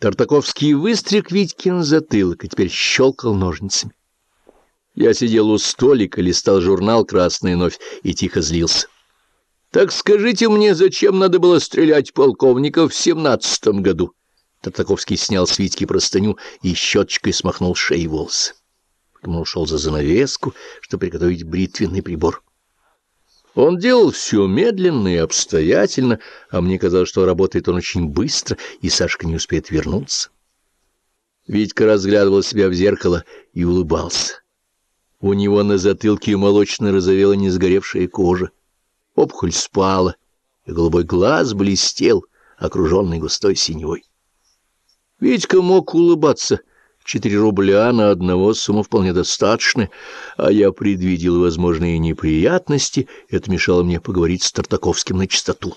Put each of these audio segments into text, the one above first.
Тартаковский выстриг Витькин затылок и теперь щелкал ножницами. Я сидел у столика, листал журнал «Красная новь» и тихо злился. «Так скажите мне, зачем надо было стрелять полковника в семнадцатом году?» Тартаковский снял с Витьки простыню и щеточкой смахнул шеи волосы. Потом ушел за занавеску, чтобы приготовить бритвенный прибор. Он делал все медленно и обстоятельно, а мне казалось, что работает он очень быстро, и Сашка не успеет вернуться. Витька разглядывал себя в зеркало и улыбался. У него на затылке молочно розовела несгоревшая кожа. Опухоль спала, и голубой глаз блестел, окруженный густой синевой. Витька мог улыбаться — Четыре рубля на одного сумма вполне достаточная, а я предвидел возможные неприятности, это мешало мне поговорить с Тартаковским на чистоту.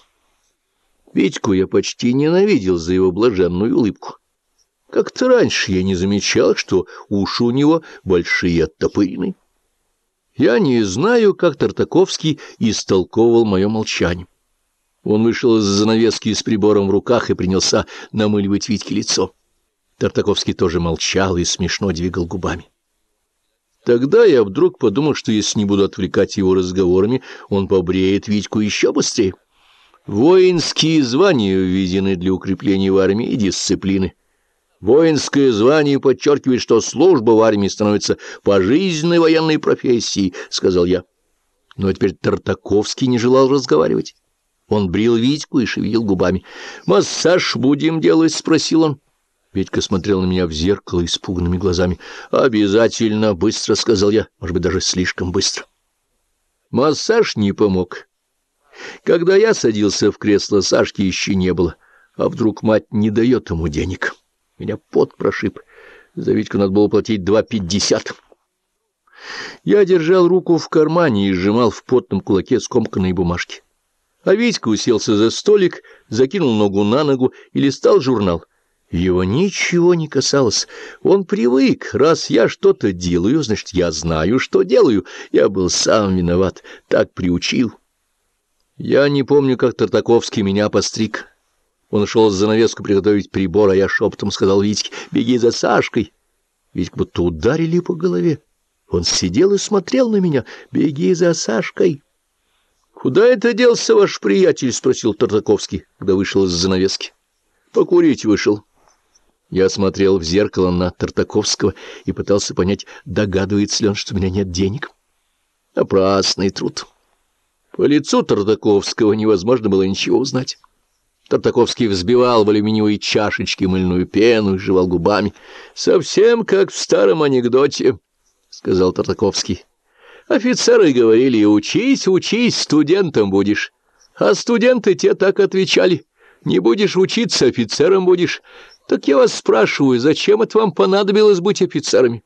Витьку я почти ненавидел за его блаженную улыбку. Как-то раньше я не замечал, что уши у него большие оттопырены. Я не знаю, как Тартаковский истолковывал мое молчание. Он вышел из занавески с прибором в руках и принялся намыливать Витьке лицо. Тартаковский тоже молчал и смешно двигал губами. Тогда я вдруг подумал, что если не буду отвлекать его разговорами, он побреет Витьку еще быстрее. Воинские звания введены для укрепления в армии и дисциплины. Воинское звание подчеркивает, что служба в армии становится пожизненной военной профессией, — сказал я. Но теперь Тартаковский не желал разговаривать. Он брил Витьку и шевелил губами. «Массаж будем делать?» — спросил он. Петька смотрел на меня в зеркало испуганными глазами. «Обязательно быстро», — сказал я, может быть, даже слишком быстро. Массаж не помог. Когда я садился в кресло, Сашки еще не было. А вдруг мать не дает ему денег? Меня пот прошиб. За Витьку надо было платить два пятьдесят. Я держал руку в кармане и сжимал в потном кулаке скомканные бумажки. А Витька уселся за столик, закинул ногу на ногу и листал журнал — его ничего не касалось. Он привык. Раз я что-то делаю, значит, я знаю, что делаю. Я был сам виноват. Так приучил. Я не помню, как Тартаковский меня постриг. Он шел за занавеску приготовить прибор, а я шепотом сказал Витьке, «Беги за Сашкой». Витька будто ударили по голове. Он сидел и смотрел на меня, «Беги за Сашкой». «Куда это делся ваш приятель?» — спросил Тартаковский, когда вышел из занавески. «Покурить вышел». Я смотрел в зеркало на Тартаковского и пытался понять, догадывается ли он, что у меня нет денег. Напрасный труд. По лицу Тартаковского невозможно было ничего узнать. Тартаковский взбивал в алюминиевой чашечке мыльную пену и жевал губами. «Совсем как в старом анекдоте», — сказал Тартаковский. «Офицеры говорили, учись, учись, студентом будешь». А студенты те так отвечали. «Не будешь учиться, офицером будешь». Так я вас спрашиваю, зачем это вам понадобилось быть офицерами?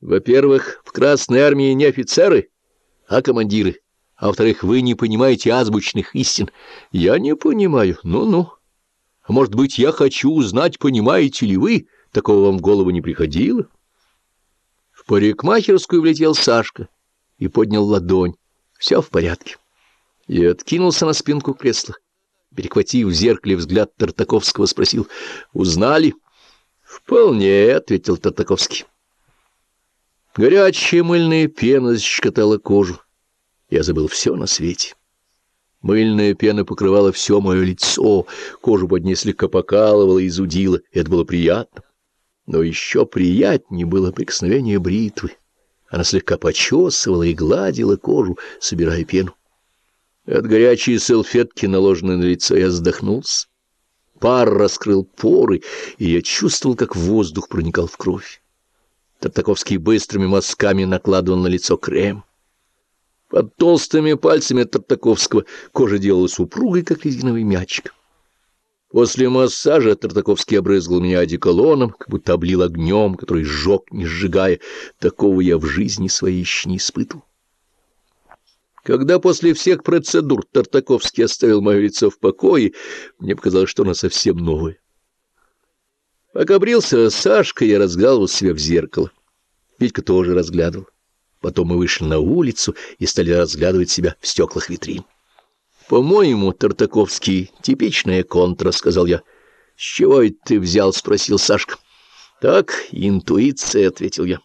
Во-первых, в Красной Армии не офицеры, а командиры. А во-вторых, вы не понимаете азбучных истин. Я не понимаю. Ну-ну. А может быть, я хочу узнать, понимаете ли вы? Такого вам в голову не приходило? В парикмахерскую влетел Сашка и поднял ладонь. Все в порядке. И откинулся на спинку кресла перехватив в зеркале взгляд Тартаковского, спросил, «Узнали?» «Вполне», — ответил Тартаковский. Горячая мыльная пена защекотала кожу. Я забыл все на свете. Мыльная пена покрывала все мое лицо, кожу под ней слегка покалывала и зудила, это было приятно. Но еще приятнее было прикосновение бритвы. Она слегка почесывала и гладила кожу, собирая пену. От горячей салфетки, наложенной на лицо, я вздохнулся. Пар раскрыл поры, и я чувствовал, как воздух проникал в кровь. Тартаковский быстрыми мазками накладывал на лицо крем. Под толстыми пальцами Тартаковского кожа делалась упругой, как резиновый мячик. После массажа Тартаковский обрызгал меня одеколоном, как будто облил огнем, который сжег, не сжигая. Такого я в жизни своей еще не испытывал. Когда после всех процедур Тартаковский оставил мое лицо в покое, мне показалось, что оно совсем новое. Пока брился Сашка, я разглядывал себя в зеркало. Витька тоже разглядывал. Потом мы вышли на улицу и стали разглядывать себя в стеклах витрин. «По-моему, Тартаковский — типичная контра», — сказал я. — С чего это ты взял? — спросил Сашка. — Так, интуиция, — ответил я.